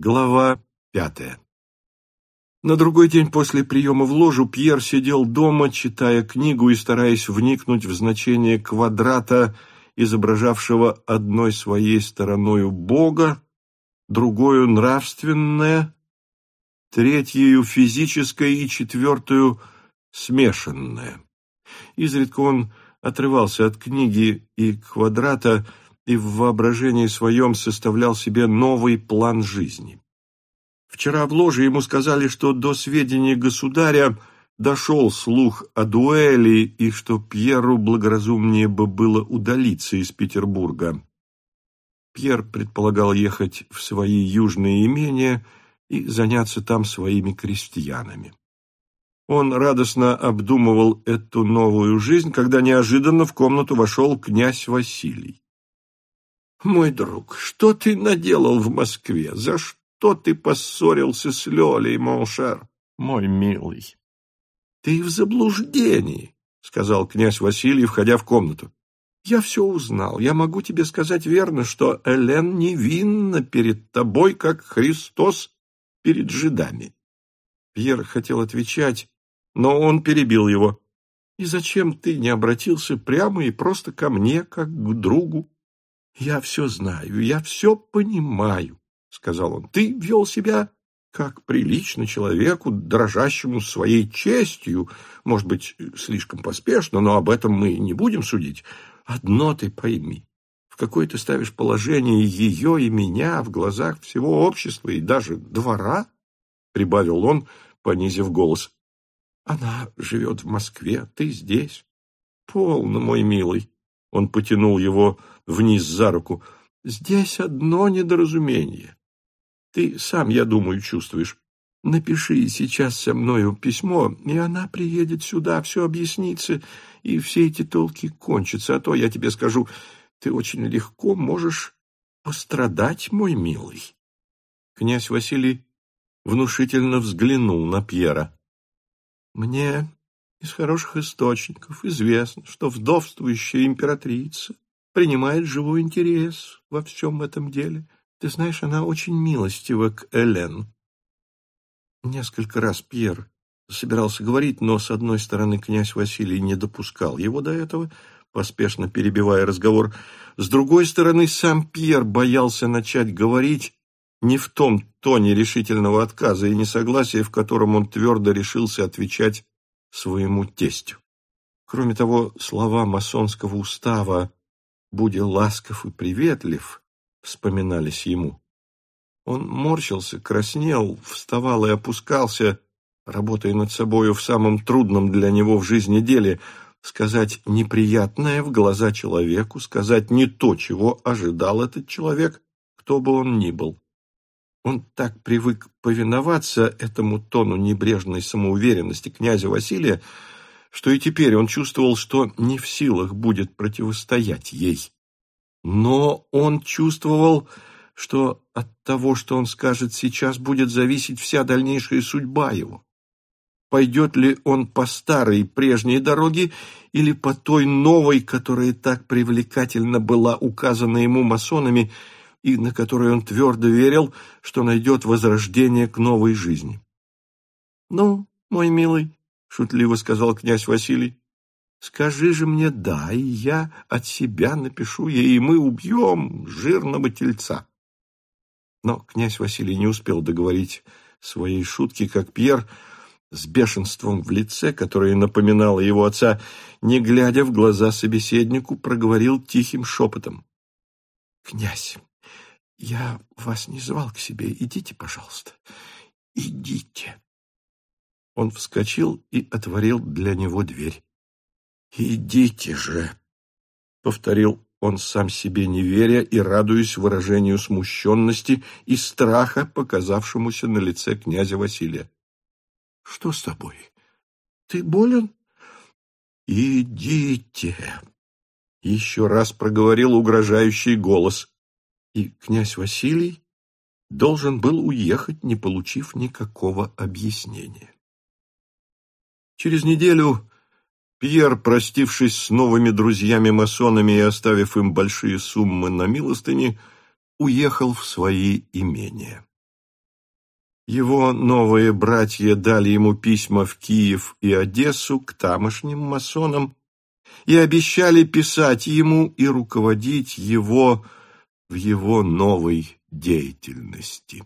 Глава пятая На другой день после приема в ложу Пьер сидел дома, читая книгу и стараясь вникнуть в значение квадрата, изображавшего одной своей стороною Бога, другую нравственное, третью физическое и четвертую смешанное. Изредка он отрывался от книги и квадрата, и в воображении своем составлял себе новый план жизни. Вчера в ложе ему сказали, что до сведения государя дошел слух о дуэли и что Пьеру благоразумнее бы было удалиться из Петербурга. Пьер предполагал ехать в свои южные имения и заняться там своими крестьянами. Он радостно обдумывал эту новую жизнь, когда неожиданно в комнату вошел князь Василий. Мой друг, что ты наделал в Москве? За что ты поссорился с Лёлей, mon cher? Мой милый. Ты в заблуждении, сказал князь Василий, входя в комнату. Я все узнал. Я могу тебе сказать верно, что Элен невинна перед тобой, как Христос перед жидами. Пьер хотел отвечать, но он перебил его. И зачем ты не обратился прямо и просто ко мне, как к другу? «Я все знаю, я все понимаю», — сказал он. «Ты вел себя как прилично человеку, дрожащему своей честью, может быть, слишком поспешно, но об этом мы не будем судить. Одно ты пойми, в какое ты ставишь положение ее и меня в глазах всего общества и даже двора, — прибавил он, понизив голос. Она живет в Москве, ты здесь. Полно, мой милый. Он потянул его вниз за руку. «Здесь одно недоразумение. Ты сам, я думаю, чувствуешь. Напиши сейчас со мною письмо, и она приедет сюда, все объяснится, и все эти толки кончатся. А то, я тебе скажу, ты очень легко можешь пострадать, мой милый». Князь Василий внушительно взглянул на Пьера. «Мне из хороших источников известно, что вдовствующая императрица принимает живой интерес во всем этом деле. Ты знаешь, она очень милостива к Элен. Несколько раз Пьер собирался говорить, но, с одной стороны, князь Василий не допускал его до этого, поспешно перебивая разговор. С другой стороны, сам Пьер боялся начать говорить не в том тоне решительного отказа и несогласия, в котором он твердо решился отвечать своему тестю. Кроме того, слова масонского устава будя ласков и приветлив, вспоминались ему. Он морщился, краснел, вставал и опускался, работая над собою в самом трудном для него в жизни деле, сказать неприятное в глаза человеку, сказать не то, чего ожидал этот человек, кто бы он ни был. Он так привык повиноваться этому тону небрежной самоуверенности князя Василия, что и теперь он чувствовал, что не в силах будет противостоять ей. Но он чувствовал, что от того, что он скажет сейчас, будет зависеть вся дальнейшая судьба его. Пойдет ли он по старой прежней дороге или по той новой, которая так привлекательно была указана ему масонами и на которой он твердо верил, что найдет возрождение к новой жизни. «Ну, мой милый, — шутливо сказал князь Василий. «Скажи же мне «да», и я от себя напишу ей, и мы убьем жирного тельца». Но князь Василий не успел договорить своей шутки, как Пьер с бешенством в лице, которое напоминало его отца, не глядя в глаза собеседнику, проговорил тихим шепотом. «Князь, я вас не звал к себе. Идите, пожалуйста, идите». Он вскочил и отворил для него дверь. «Идите же!» — повторил он сам себе не веря и радуясь выражению смущенности и страха, показавшемуся на лице князя Василия. «Что с тобой? Ты болен?» «Идите!» — еще раз проговорил угрожающий голос. И князь Василий должен был уехать, не получив никакого объяснения. Через неделю Пьер, простившись с новыми друзьями-масонами и оставив им большие суммы на милостыни, уехал в свои имения. Его новые братья дали ему письма в Киев и Одессу к тамошним масонам и обещали писать ему и руководить его в его новой деятельности.